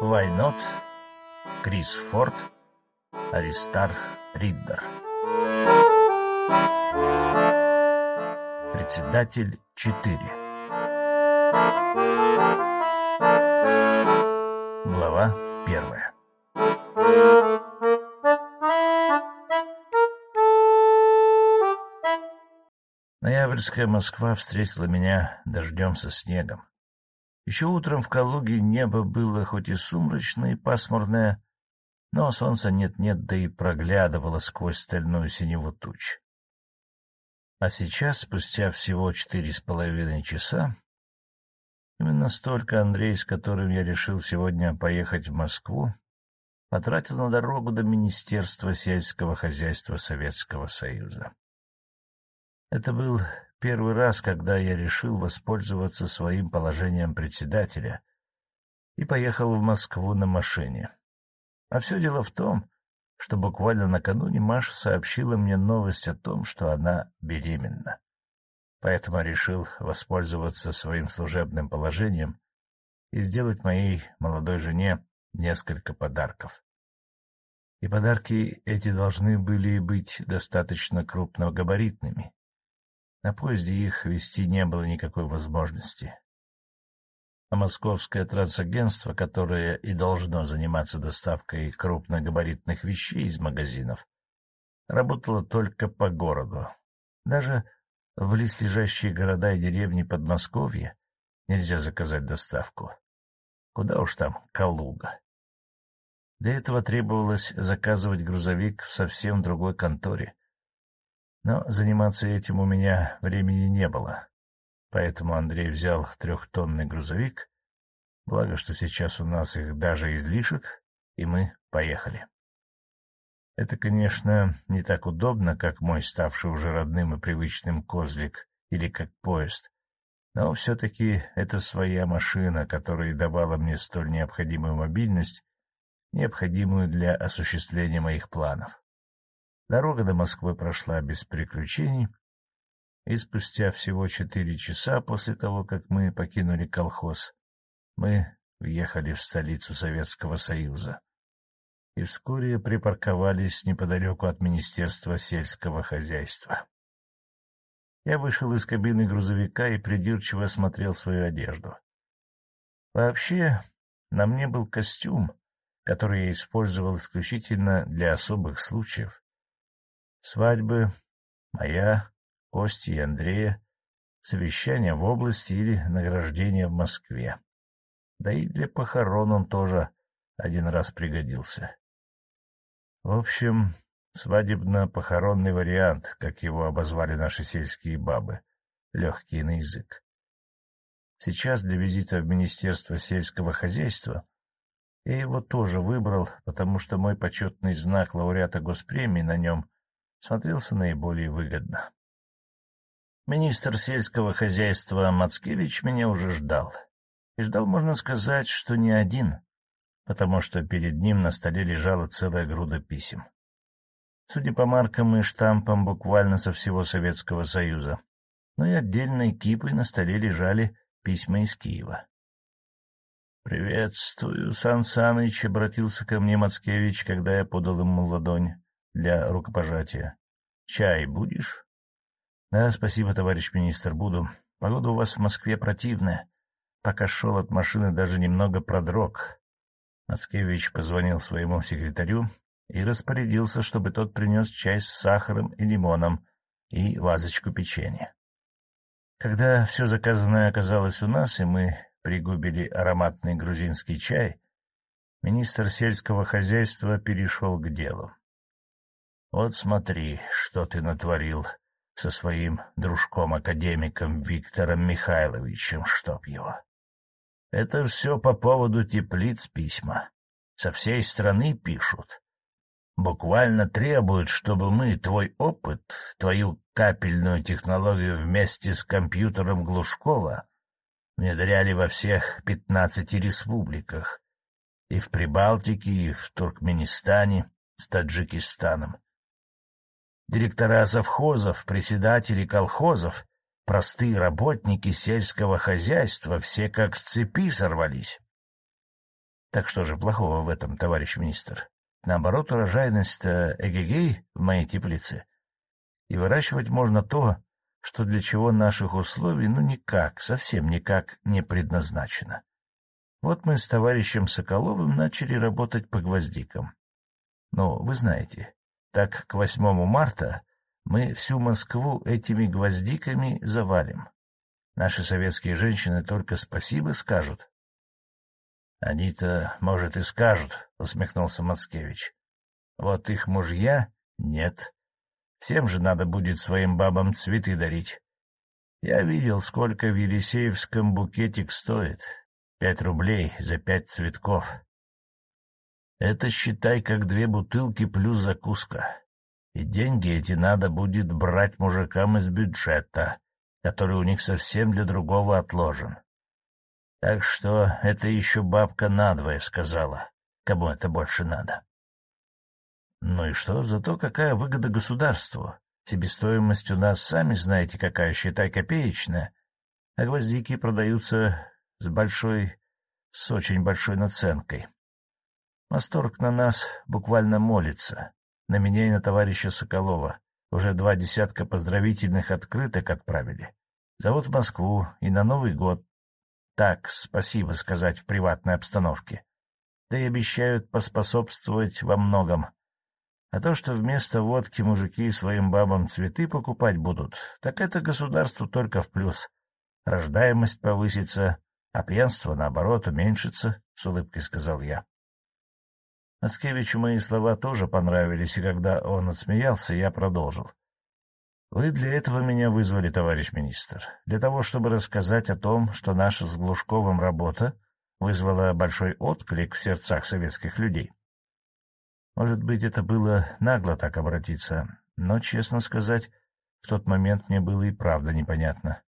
Вайнот, Крис Форд, Аристарх Риддер. Председатель 4 Глава первая Ноябрьская Москва встретила меня дождем со снегом. Еще утром в Калуге небо было хоть и сумрачное и пасмурное, но солнца нет-нет, да и проглядывало сквозь стальную синеву туч. А сейчас, спустя всего четыре с половиной часа, именно столько Андрей, с которым я решил сегодня поехать в Москву, потратил на дорогу до Министерства сельского хозяйства Советского Союза. Это был первый раз, когда я решил воспользоваться своим положением председателя и поехал в Москву на машине. А все дело в том, что буквально накануне Маша сообщила мне новость о том, что она беременна. Поэтому решил воспользоваться своим служебным положением и сделать моей молодой жене несколько подарков. И подарки эти должны были быть достаточно крупногабаритными. На поезде их вести не было никакой возможности. А московское трансагентство, которое и должно заниматься доставкой крупногабаритных вещей из магазинов, работало только по городу. Даже в близлежащие города и деревни Подмосковья нельзя заказать доставку. Куда уж там Калуга. Для этого требовалось заказывать грузовик в совсем другой конторе, но заниматься этим у меня времени не было, поэтому Андрей взял трехтонный грузовик, благо, что сейчас у нас их даже излишек, и мы поехали. Это, конечно, не так удобно, как мой ставший уже родным и привычным козлик или как поезд, но все-таки это своя машина, которая давала мне столь необходимую мобильность, необходимую для осуществления моих планов. Дорога до Москвы прошла без приключений, и спустя всего четыре часа после того, как мы покинули колхоз, мы въехали в столицу Советского Союза и вскоре припарковались неподалеку от Министерства сельского хозяйства. Я вышел из кабины грузовика и придирчиво осмотрел свою одежду. Вообще, на мне был костюм, который я использовал исключительно для особых случаев, Свадьбы, моя, Кости и Андрея, совещание в области или награждение в Москве. Да и для похорон он тоже один раз пригодился. В общем, свадебно-похоронный вариант, как его обозвали наши сельские бабы, легкий на язык. Сейчас для визита в Министерство сельского хозяйства я его тоже выбрал, потому что мой почетный знак лауреата госпремии на нем смотрелся наиболее выгодно. Министр сельского хозяйства Мацкевич меня уже ждал. И ждал, можно сказать, что не один, потому что перед ним на столе лежала целая груда писем. Судя по маркам и штампам, буквально со всего Советского Союза. Но и отдельной кипой на столе лежали письма из Киева. — Приветствую, Сан Саныч, — обратился ко мне Мацкевич, когда я подал ему ладонь для рукопожатия. — Чай будешь? — Да, спасибо, товарищ министр, буду. Погода у вас в Москве противная. Пока шел от машины, даже немного продрог. Мацкевич позвонил своему секретарю и распорядился, чтобы тот принес чай с сахаром и лимоном и вазочку печенья. Когда все заказанное оказалось у нас, и мы пригубили ароматный грузинский чай, министр сельского хозяйства перешел к делу. Вот смотри, что ты натворил со своим дружком-академиком Виктором Михайловичем, чтоб его. Это все по поводу теплиц письма. Со всей страны пишут. Буквально требуют, чтобы мы твой опыт, твою капельную технологию вместе с компьютером Глушкова внедряли во всех пятнадцати республиках, и в Прибалтике, и в Туркменистане с Таджикистаном. Директора совхозов, председатели колхозов простые работники сельского хозяйства все как с цепи сорвались. Так что же плохого в этом, товарищ министр? Наоборот, урожайность-то эгегей в моей теплице. И выращивать можно то, что для чего наших условий ну никак, совсем никак не предназначено. Вот мы с товарищем Соколовым начали работать по гвоздикам. Но вы знаете, так к 8 марта мы всю Москву этими гвоздиками завалим. Наши советские женщины только спасибо скажут. — Они-то, может, и скажут, — усмехнулся Мацкевич. — Вот их мужья — нет. Всем же надо будет своим бабам цветы дарить. Я видел, сколько в Елисеевском букетик стоит. Пять рублей за пять цветков. Это, считай, как две бутылки плюс закуска. И деньги эти надо будет брать мужикам из бюджета, который у них совсем для другого отложен. Так что это еще бабка надвое сказала, кому это больше надо. Ну и что, зато какая выгода государству? Себестоимость у нас, сами знаете, какая, считай, копеечная, а гвоздики продаются с большой, с очень большой наценкой. Восторг на нас буквально молится, на меня и на товарища Соколова. Уже два десятка поздравительных открыток отправили. Зовут в Москву и на Новый год. Так, спасибо сказать в приватной обстановке. Да и обещают поспособствовать во многом. А то, что вместо водки мужики своим бабам цветы покупать будут, так это государству только в плюс. Рождаемость повысится, а пьянство, наоборот, уменьшится, — с улыбкой сказал я. Мацкевичу мои слова тоже понравились, и когда он отсмеялся, я продолжил. — Вы для этого меня вызвали, товарищ министр, для того, чтобы рассказать о том, что наша с Глушковым работа вызвала большой отклик в сердцах советских людей. Может быть, это было нагло так обратиться, но, честно сказать, в тот момент мне было и правда непонятно.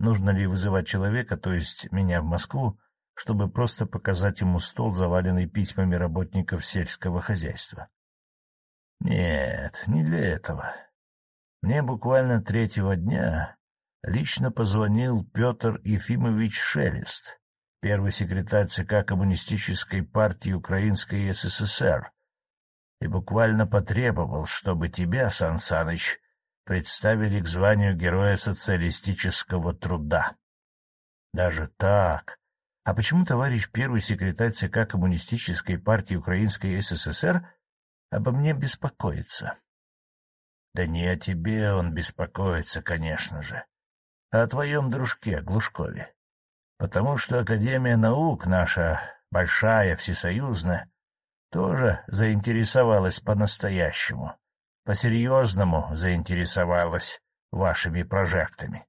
Нужно ли вызывать человека, то есть меня в Москву, чтобы просто показать ему стол, заваленный письмами работников сельского хозяйства. Нет, не для этого. Мне буквально третьего дня лично позвонил Петр Ефимович Шелест, первый секретарь ЦК Коммунистической партии Украинской СССР, и буквально потребовал, чтобы тебя, Сан Саныч, представили к званию Героя социалистического труда. Даже так, а почему товарищ первый секретарь ЦК Коммунистической партии Украинской СССР обо мне беспокоится? Да не о тебе он беспокоится, конечно же, а о твоем дружке Глушкове. Потому что Академия наук наша, большая, всесоюзная, тоже заинтересовалась по-настоящему, по-серьезному заинтересовалась вашими прожектами.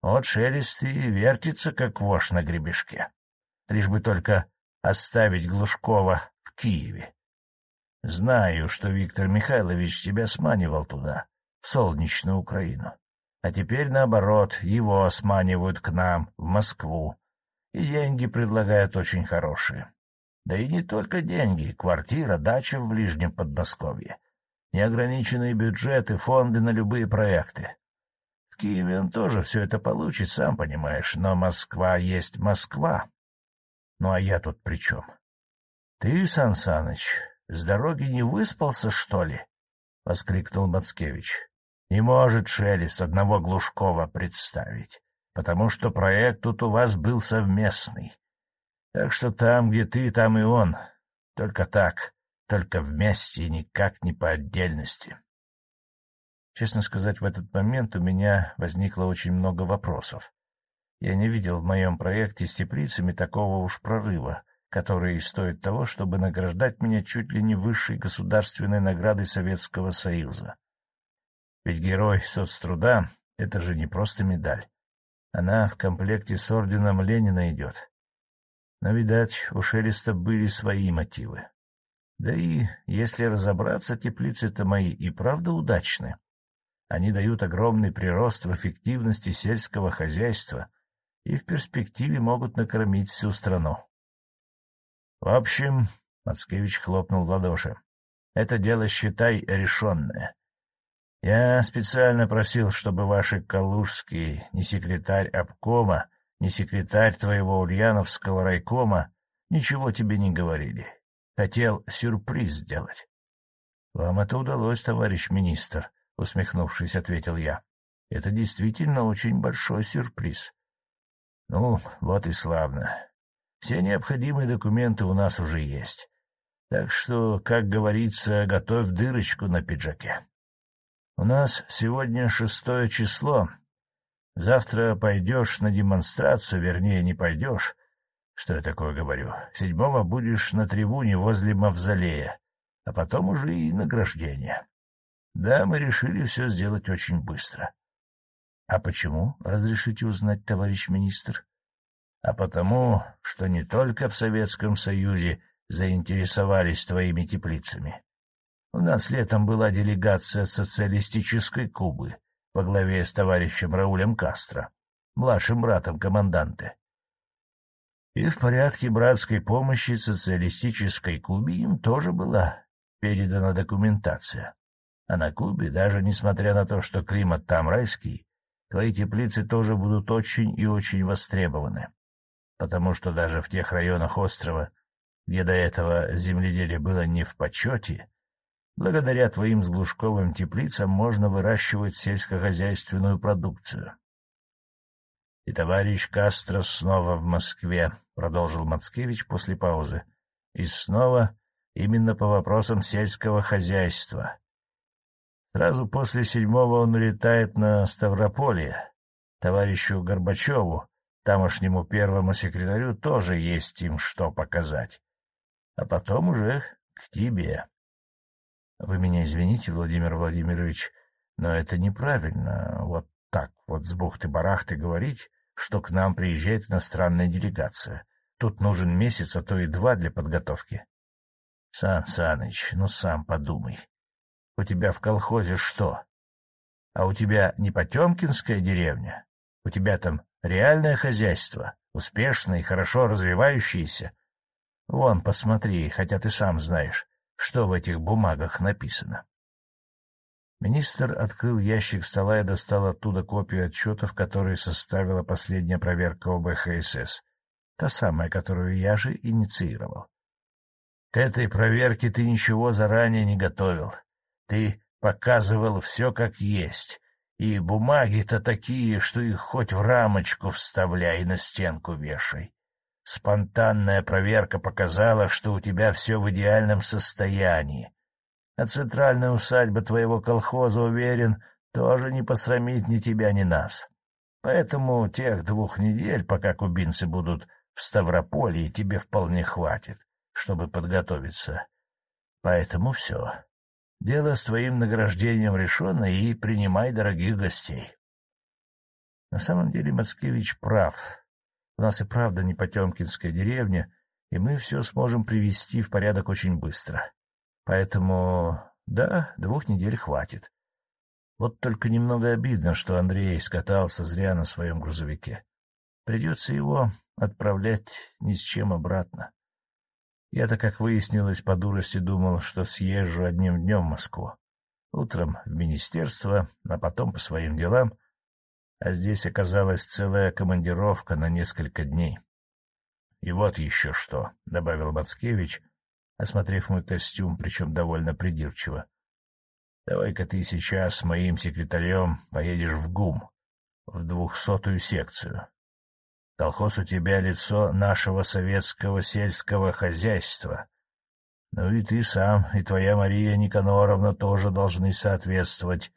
Вот шелест и вертится, как вошь на гребешке лишь бы только оставить Глушкова в Киеве. Знаю, что Виктор Михайлович тебя сманивал туда, в солнечную Украину. А теперь, наоборот, его сманивают к нам, в Москву, и деньги предлагают очень хорошие. Да и не только деньги, квартира, дача в ближнем Подмосковье, неограниченные бюджеты, фонды на любые проекты. В Киеве он тоже все это получит, сам понимаешь, но Москва есть Москва. Ну а я тут при чем? Ты, Сан с дороги не выспался, что ли? — воскликнул Мацкевич. — Не может Шелест одного Глушкова представить, потому что проект тут у вас был совместный. Так что там, где ты, там и он. Только так, только вместе и никак не по отдельности. Честно сказать, в этот момент у меня возникло очень много вопросов. Я не видел в моем проекте с теплицами такого уж прорыва, который стоит того, чтобы награждать меня чуть ли не высшей государственной наградой Советского Союза. Ведь герой соцтруда — это же не просто медаль. Она в комплекте с орденом Ленина идет. Но, видать, у Шелеста были свои мотивы. Да и, если разобраться, теплицы-то мои и правда удачны. Они дают огромный прирост в эффективности сельского хозяйства, и в перспективе могут накормить всю страну. — В общем, — Мацкевич хлопнул в ладоши, — это дело, считай, решенное. Я специально просил, чтобы ваши калужские, ни секретарь обкома, ни секретарь твоего ульяновского райкома ничего тебе не говорили. Хотел сюрприз сделать. — Вам это удалось, товарищ министр, — усмехнувшись, ответил я. — Это действительно очень большой сюрприз. — Ну, вот и славно. Все необходимые документы у нас уже есть. Так что, как говорится, готовь дырочку на пиджаке. У нас сегодня шестое число. Завтра пойдешь на демонстрацию, вернее, не пойдешь. Что я такое говорю? Седьмого будешь на трибуне возле мавзолея, а потом уже и награждение. Да, мы решили все сделать очень быстро. — А почему, разрешите узнать, товарищ министр? — А потому, что не только в Советском Союзе заинтересовались твоими теплицами. У нас летом была делегация социалистической Кубы во главе с товарищем Раулем Кастро, младшим братом команданта. И в порядке братской помощи социалистической Кубе им тоже была передана документация. А на Кубе, даже несмотря на то, что климат там райский, твои теплицы тоже будут очень и очень востребованы, потому что даже в тех районах острова, где до этого земледелие было не в почете, благодаря твоим с Глушковым теплицам можно выращивать сельскохозяйственную продукцию. — И товарищ Кастро снова в Москве, — продолжил Мацкевич после паузы. — И снова именно по вопросам сельского хозяйства. Сразу после седьмого он улетает на Ставрополье. Товарищу Горбачеву, тамошнему первому секретарю, тоже есть им что показать а потом уже к тебе. — Вы меня извините, Владимир Владимирович, но это неправильно, вот так вот с бухты-барахты говорить, что к нам приезжает иностранная делегация. Тут нужен месяц, а то и два для подготовки. — Сан Саныч, ну сам подумай. У тебя в колхозе что? А у тебя не Потемкинская деревня? У тебя там реальное хозяйство, успешное и хорошо развивающееся, Вон, посмотри, хотя ты сам знаешь, что в этих бумагах написано. Министр открыл ящик стола и достал оттуда копию отчетов, которые составила последняя проверка ОБХСС, та самая, которую я же инициировал. К этой проверке ты ничего заранее не готовил. Ты показывал все как есть, и бумаги-то такие, что их хоть в рамочку вставляй на стенку вешай. Спонтанная проверка показала, что у тебя все в идеальном состоянии. А центральная усадьба твоего колхоза, уверен, тоже не посрамит ни тебя, ни нас. Поэтому тех двух недель, пока кубинцы будут в Ставрополье, тебе вполне хватит, чтобы подготовиться. Поэтому все. Дело с твоим награждением решено, и принимай дорогих гостей. На самом деле Мацкевич прав. У нас и правда не Потемкинская деревня, и мы все сможем привести в порядок очень быстро. Поэтому, да, двух недель хватит. Вот только немного обидно, что Андрей скатался зря на своем грузовике. Придется его отправлять ни с чем обратно. Я-то, как выяснилось, по дурости думал, что съезжу одним днем в Москву. Утром в министерство, а потом по своим делам — а здесь оказалась целая командировка на несколько дней. — И вот еще что, — добавил Мацкевич, осмотрев мой костюм, причем довольно придирчиво. — Давай-ка ты сейчас с моим секретарем поедешь в ГУМ, в двухсотую секцию. Колхоз у тебя лицо нашего советского сельского хозяйства. Ну и ты сам, и твоя Мария Никаноровна тоже должны соответствовать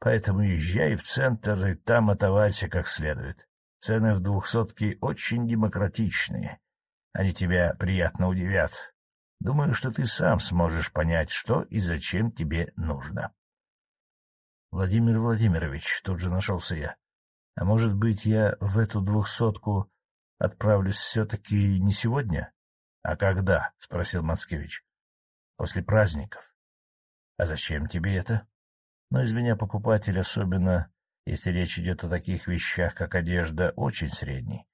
Поэтому езжай в центр и там отоварься как следует. Цены в двухсотке очень демократичные. Они тебя приятно удивят. Думаю, что ты сам сможешь понять, что и зачем тебе нужно. Владимир Владимирович, тут же нашелся я. А может быть, я в эту двухсотку отправлюсь все-таки не сегодня? — А когда? — спросил Мацкевич. — После праздников. — А зачем тебе это? Но из меня покупатель, особенно если речь идет о таких вещах, как одежда, очень средний.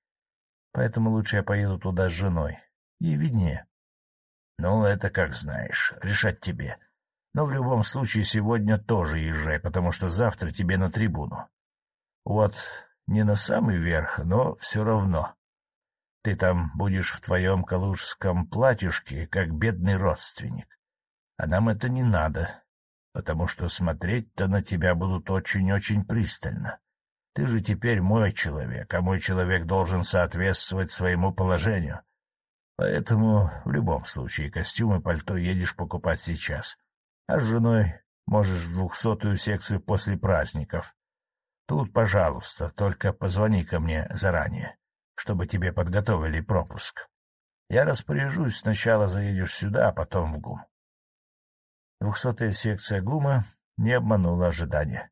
Поэтому лучше я поеду туда с женой. И виднее. Ну, это как знаешь, решать тебе. Но в любом случае сегодня тоже езжай, потому что завтра тебе на трибуну. Вот не на самый верх, но все равно. Ты там будешь в твоем калужском платьюшке, как бедный родственник. А нам это не надо, потому что смотреть-то на тебя будут очень-очень пристально. Ты же теперь мой человек, а мой человек должен соответствовать своему положению. Поэтому в любом случае костюм и пальто едешь покупать сейчас, а с женой можешь в двухсотую секцию после праздников. Тут, пожалуйста, только позвони ко мне заранее, чтобы тебе подготовили пропуск. Я распоряжусь, сначала заедешь сюда, а потом в ГУМ. Двухсотая секция ГУМа не обманула ожидания.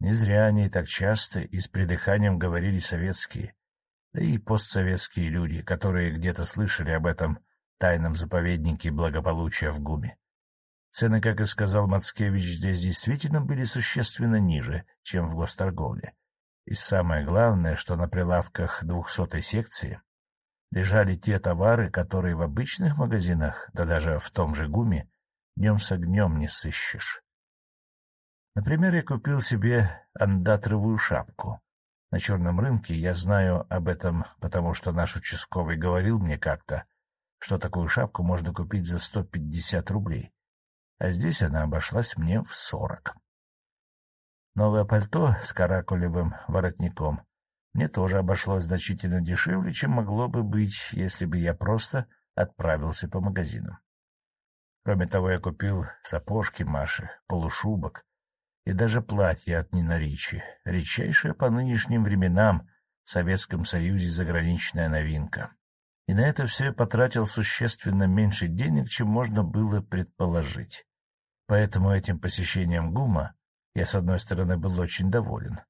Не зря они так часто и с придыханием говорили советские, да и постсоветские люди, которые где-то слышали об этом тайном заповеднике благополучия в ГУМе. Цены, как и сказал Мацкевич, здесь действительно были существенно ниже, чем в госторговле. И самое главное, что на прилавках двухсотой секции лежали те товары, которые в обычных магазинах, да даже в том же ГУМе, днем с огнем не сыщешь. Например, я купил себе андатровую шапку. На черном рынке я знаю об этом, потому что наш участковый говорил мне как-то, что такую шапку можно купить за сто пятьдесят рублей, а здесь она обошлась мне в сорок. Новое пальто с каракулевым воротником мне тоже обошлось значительно дешевле, чем могло бы быть, если бы я просто отправился по магазинам. Кроме того, я купил сапожки Маши, полушубок, и даже платье от Нина Ричи, редчайшая по нынешним временам в Советском Союзе заграничная новинка. И на это все я потратил существенно меньше денег, чем можно было предположить. Поэтому этим посещением ГУМа я, с одной стороны, был очень доволен,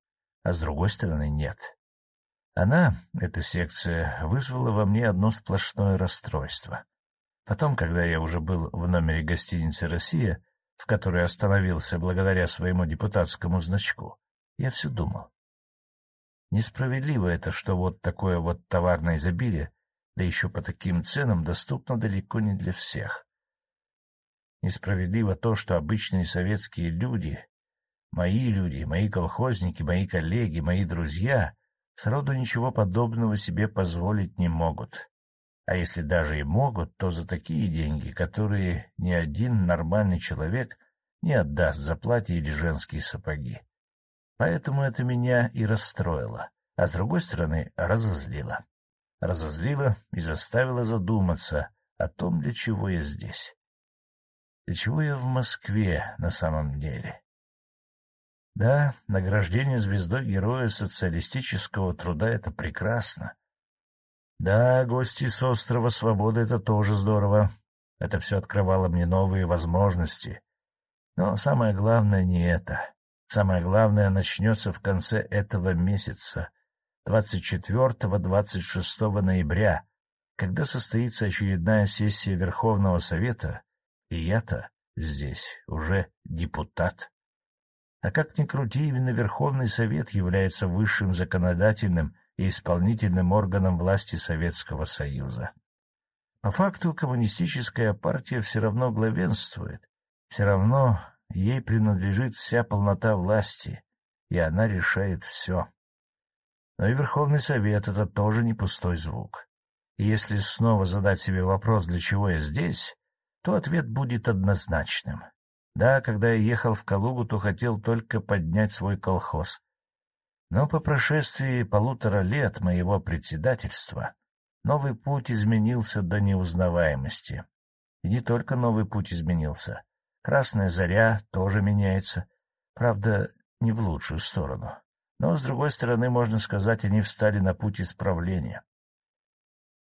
а с другой стороны — нет. Она, эта секция, вызвала во мне одно сплошное расстройство. Потом, когда я уже был в номере гостиницы «Россия», в которой остановился благодаря своему депутатскому значку, я все думал. Несправедливо это, что вот такое вот товарное изобилие, да еще по таким ценам, доступно далеко не для всех. Несправедливо то, что обычные советские люди, мои люди, мои колхозники, мои коллеги, мои друзья, сроду ничего подобного себе позволить не могут. А если даже и могут, то за такие деньги, которые ни один нормальный человек не отдаст за платье или женские сапоги. Поэтому это меня и расстроило, а с другой стороны разозлило. Разозлило и заставило задуматься о том, для чего я здесь. Для чего я в Москве на самом деле? Да, награждение звездой Героя социалистического труда — это прекрасно, да, гости с острова Свободы — это тоже здорово. Это все открывало мне новые возможности. Но самое главное не это. Самое главное начнется в конце этого месяца, 24-26 ноября, когда состоится очередная сессия Верховного Совета, и я-то здесь уже депутат. А как ни крути, именно Верховный Совет является высшим законодательным и исполнительным органом власти Советского Союза. По факту коммунистическая партия все равно главенствует, все равно ей принадлежит вся полнота власти, и она решает все. Но и Верховный Совет — это тоже не пустой звук. И если снова задать себе вопрос, для чего я здесь, то ответ будет однозначным. Да, когда я ехал в Калугу, то хотел только поднять свой колхоз, но по прошествии полутора лет моего председательства новый путь изменился до неузнаваемости. И не только новый путь изменился. Красная заря тоже меняется. Правда, не в лучшую сторону. Но, с другой стороны, можно сказать, они встали на путь исправления.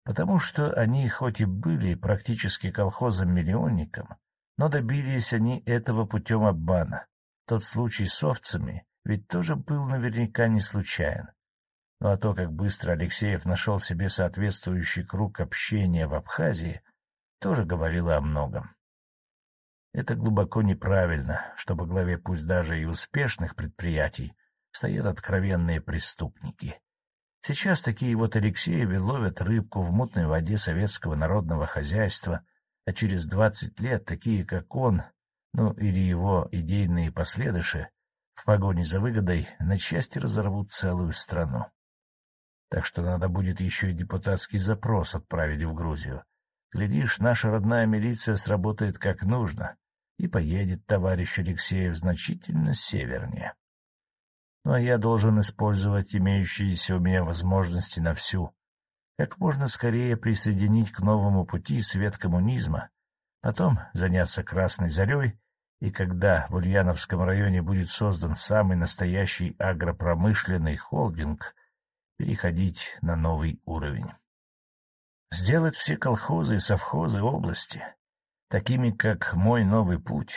Потому что они хоть и были практически колхозом-миллионником, но добились они этого путем обмана. Тот случай с овцами ведь тоже был наверняка не случайен. Ну а то, как быстро Алексеев нашел себе соответствующий круг общения в Абхазии, тоже говорило о многом. Это глубоко неправильно, чтобы главе пусть даже и успешных предприятий стоят откровенные преступники. Сейчас такие вот Алексеевы ловят рыбку в мутной воде советского народного хозяйства, а через двадцать лет такие, как он, ну или его идейные последыши, в погоне за выгодой на части разорвут целую страну. Так что надо будет еще и депутатский запрос отправить в Грузию. Глядишь, наша родная милиция сработает как нужно, и поедет товарищ Алексеев значительно севернее. А я должен использовать имеющиеся у меня возможности на всю. Как можно скорее присоединить к новому пути свет коммунизма, потом заняться Красной Зарей, и когда в Ульяновском районе будет создан самый настоящий агропромышленный холдинг, переходить на новый уровень. Сделать все колхозы и совхозы области такими, как мой новый путь,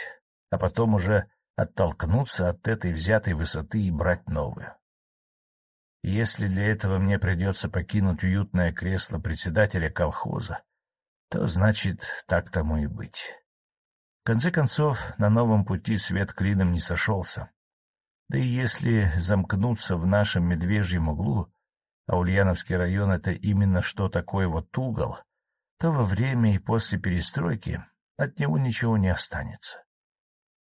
а потом уже оттолкнуться от этой взятой высоты и брать новую. если для этого мне придется покинуть уютное кресло председателя колхоза, то значит, так тому и быть. В конце концов, на новом пути свет клином не сошелся. Да и если замкнуться в нашем медвежьем углу, а Ульяновский район — это именно что такое вот угол, то во время и после перестройки от него ничего не останется.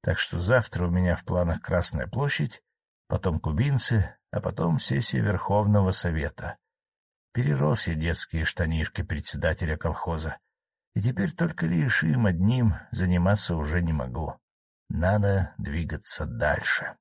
Так что завтра у меня в планах Красная площадь, потом кубинцы, а потом сессия Верховного Совета. Перерос я детские штанишки председателя колхоза, и теперь только лишь им одним заниматься уже не могу. Надо двигаться дальше.